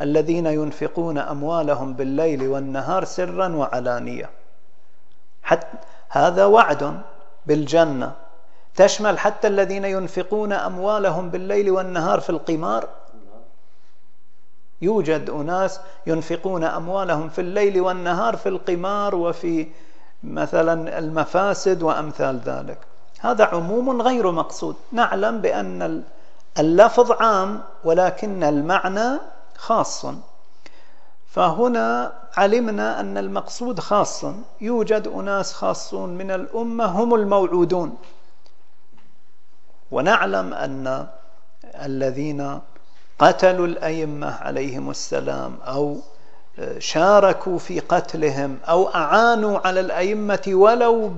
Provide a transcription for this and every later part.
الذين ينفقون أموالهم بالليل والنهار سرا وعلانية. حتى هذا وعد بالجنة. تشمل حتى الذين ينفقون أموالهم بالليل والنهار في القمار؟ يوجد أناس ينفقون أموالهم في الليل والنهار في القمار وفي مثلا المفاسد وأمثال ذلك. هذا عموم غير مقصود. نعلم بأن اللفظ عام ولكن المعنى خاص فهنا علمنا أن المقصود خاص يوجد أناس خاصون من الأمة هم الموعودون. ونعلم أن الذين قتلوا الأئمة عليهم السلام أو شاركوا في قتلهم أو أعانوا على الأئمة ولو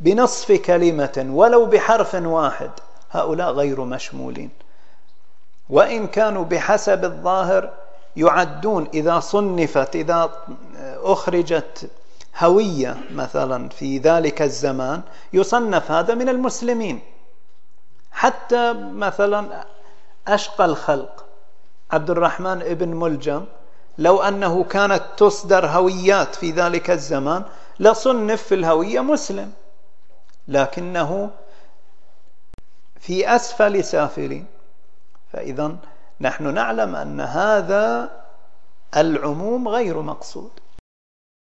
بنصف كلمة ولو بحرف واحد هؤلاء غير مشمولين. وإن كانوا بحسب الظاهر يعدون إذا صنفت إذا أخرجت هوية مثلا في ذلك الزمان يصنف هذا من المسلمين. حتى مثلا أشقى الخلق. عبد الرحمن ابن ملجم لو أنه كانت تصدر هويات في ذلك الزمان لصنف في الهوية مسلم. لكنه في أسفل سافلين. فإذا نحن نعلم أن هذا العموم غير مقصود.